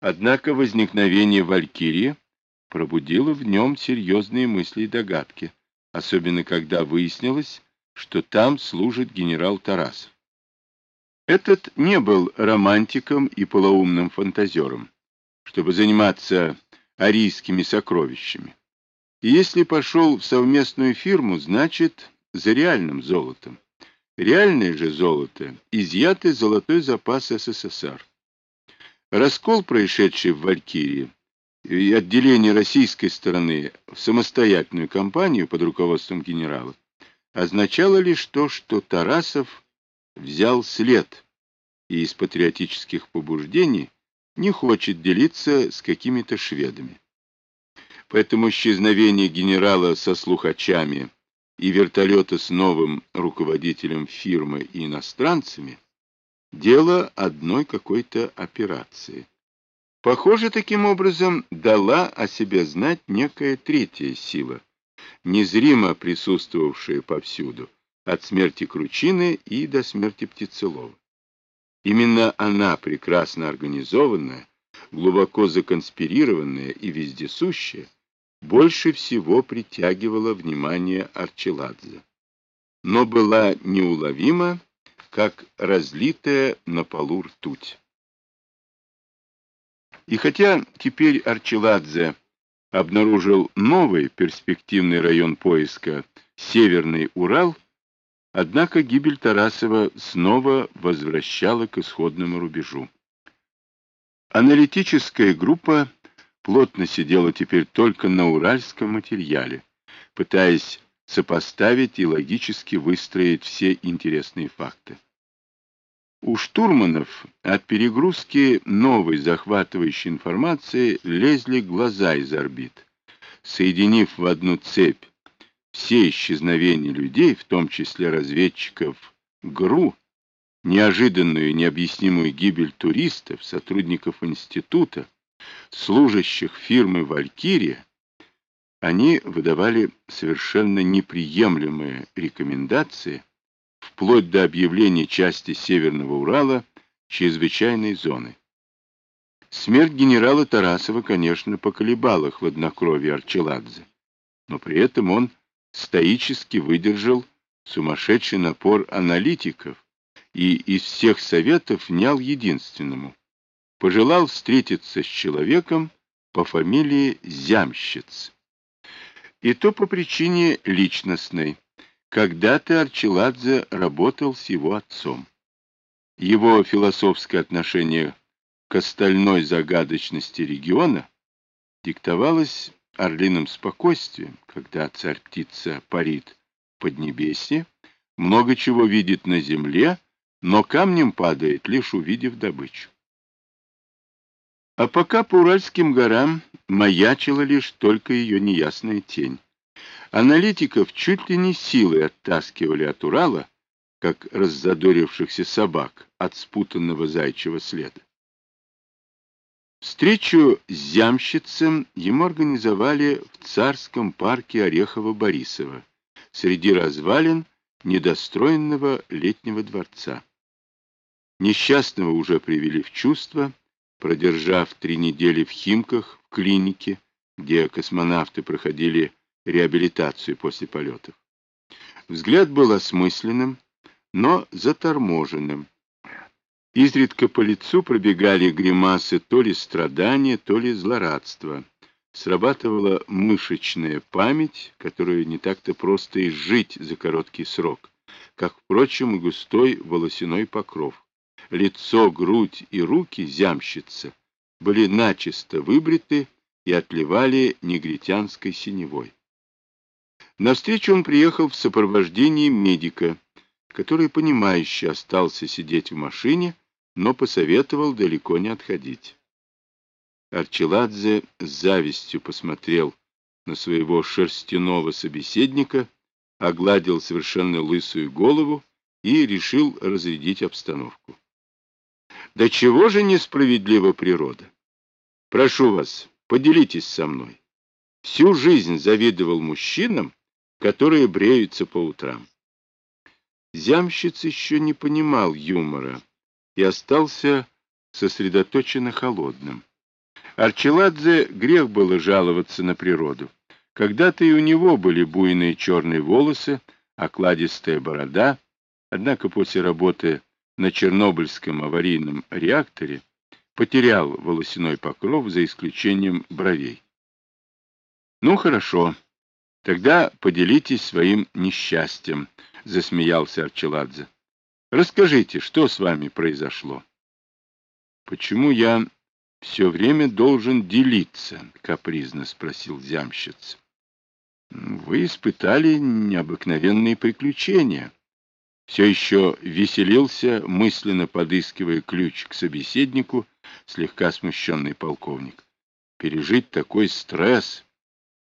Однако возникновение Валькирии пробудило в нем серьезные мысли и догадки, особенно когда выяснилось, что там служит генерал Тарасов. Этот не был романтиком и полоумным фантазером, чтобы заниматься арийскими сокровищами. И если пошел в совместную фирму, значит, за реальным золотом. Реальное же золото – изъятый золотой запас СССР. Раскол, происшедший в Валькирии, и отделение российской стороны в самостоятельную компанию под руководством генерала, означало лишь то, что Тарасов взял след и из патриотических побуждений не хочет делиться с какими-то шведами. Поэтому исчезновение генерала со слухачами и вертолета с новым руководителем фирмы и иностранцами – дело одной какой-то операции. Похоже, таким образом дала о себе знать некая третья сила, незримо присутствовавшая повсюду, от смерти Кручины и до смерти Птицелова. Именно она, прекрасно организованная, глубоко законспирированная и вездесущая, больше всего притягивала внимание Арчеладзе, но была неуловима, как разлитая на полу ртуть. И хотя теперь Арчеладзе обнаружил новый перспективный район поиска — Северный Урал, однако гибель Тарасова снова возвращала к исходному рубежу. Аналитическая группа плотно сидела теперь только на уральском материале, пытаясь сопоставить и логически выстроить все интересные факты. У штурманов от перегрузки новой захватывающей информации лезли глаза из орбит. Соединив в одну цепь все исчезновения людей, в том числе разведчиков ГРУ, неожиданную необъяснимую гибель туристов, сотрудников института, служащих фирмы «Валькирия», они выдавали совершенно неприемлемые рекомендации вплоть до объявления части Северного Урала чрезвычайной зоны. Смерть генерала Тарасова, конечно, поколебала хладнокровие Арчеладзе, но при этом он стоически выдержал сумасшедший напор аналитиков и из всех советов внял единственному пожелал встретиться с человеком по фамилии Зямщиц. И то по причине личностной. Когда-то Арчеладзе работал с его отцом. Его философское отношение к остальной загадочности региона диктовалось орлиным спокойствием, когда царь-птица парит в Поднебесье, много чего видит на земле, но камнем падает, лишь увидев добычу. А пока по Уральским горам маячила лишь только ее неясная тень. Аналитиков чуть ли не силой оттаскивали от Урала, как раззадорившихся собак от спутанного зайчего следа. Встречу с зямщицем ему организовали в царском парке Орехово-Борисово, среди развалин недостроенного летнего дворца. Несчастного уже привели в чувство, продержав три недели в Химках, в клинике, где космонавты проходили реабилитацию после полетов. Взгляд был осмысленным, но заторможенным. Изредка по лицу пробегали гримасы то ли страдания, то ли злорадства. Срабатывала мышечная память, которую не так-то просто изжить за короткий срок, как, впрочем, густой волосяной покров лицо, грудь и руки зямщица были начисто выбриты и отливали негритянской синевой. На встречу он приехал в сопровождении медика, который, понимающе остался сидеть в машине, но посоветовал далеко не отходить. Арчеладзе с завистью посмотрел на своего шерстяного собеседника, огладил совершенно лысую голову и решил разрядить обстановку. Да чего же несправедлива природа? Прошу вас, поделитесь со мной. Всю жизнь завидовал мужчинам, которые бреются по утрам. Зямщиц еще не понимал юмора и остался сосредоточенно холодным. Арчеладзе грех было жаловаться на природу. Когда-то и у него были буйные черные волосы, окладистая борода, однако после работы на Чернобыльском аварийном реакторе потерял волосяной покров за исключением бровей. Ну, хорошо. Тогда поделитесь своим несчастьем, засмеялся Арчеладзе. Расскажите, что с вами произошло? Почему я все время должен делиться? капризно спросил зямщиц. Вы испытали необыкновенные приключения. Все еще веселился, мысленно подыскивая ключ к собеседнику, слегка смущенный полковник. Пережить такой стресс.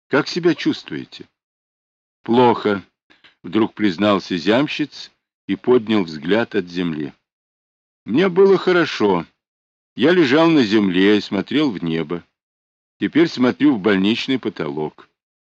Как себя чувствуете? Плохо, вдруг признался зямщиц и поднял взгляд от земли. Мне было хорошо. Я лежал на земле и смотрел в небо. Теперь смотрю в больничный потолок.